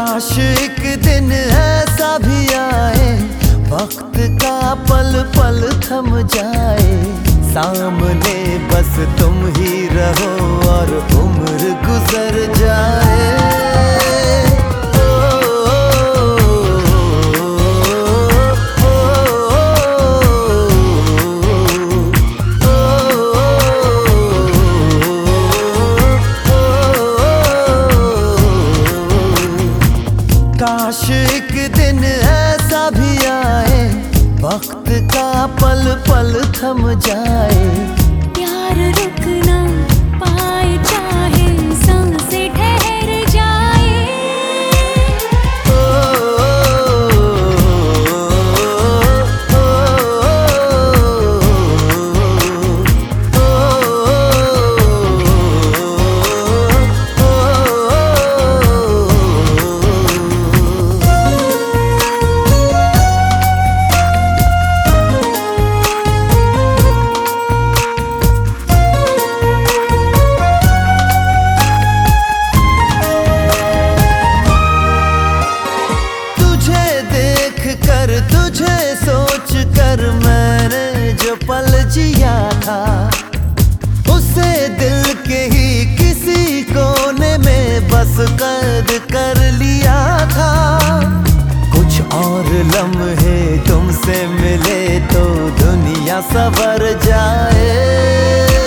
काश एक दिन ऐसा भी आए। वक्त का पल पल थम जाए। सामने बस तुम ही रहो और उम्र गुजर जाए। भी आए वक्त का पल पल थम जाए। प्यार रुकना जिया था। उसे दिल के ही किसी कोने में बस कद कर लिया था। कुछ और लम्हे तुमसे मिले तो दुनिया सवर जाए।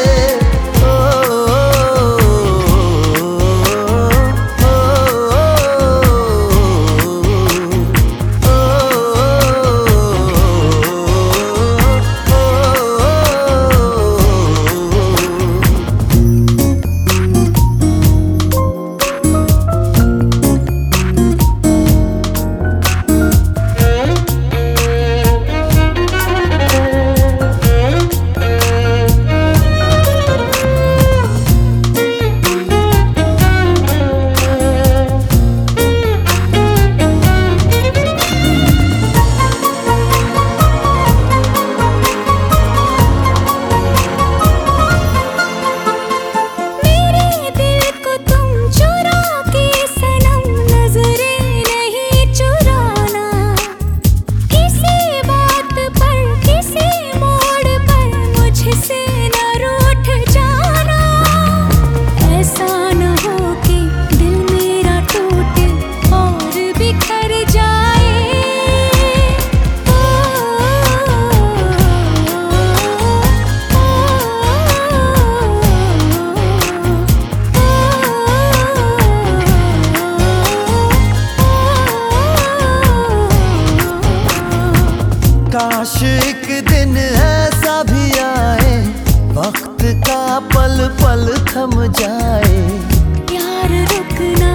एक दिन ऐसा भी आए वक्त का पल पल थम जाए। प्यार रुकना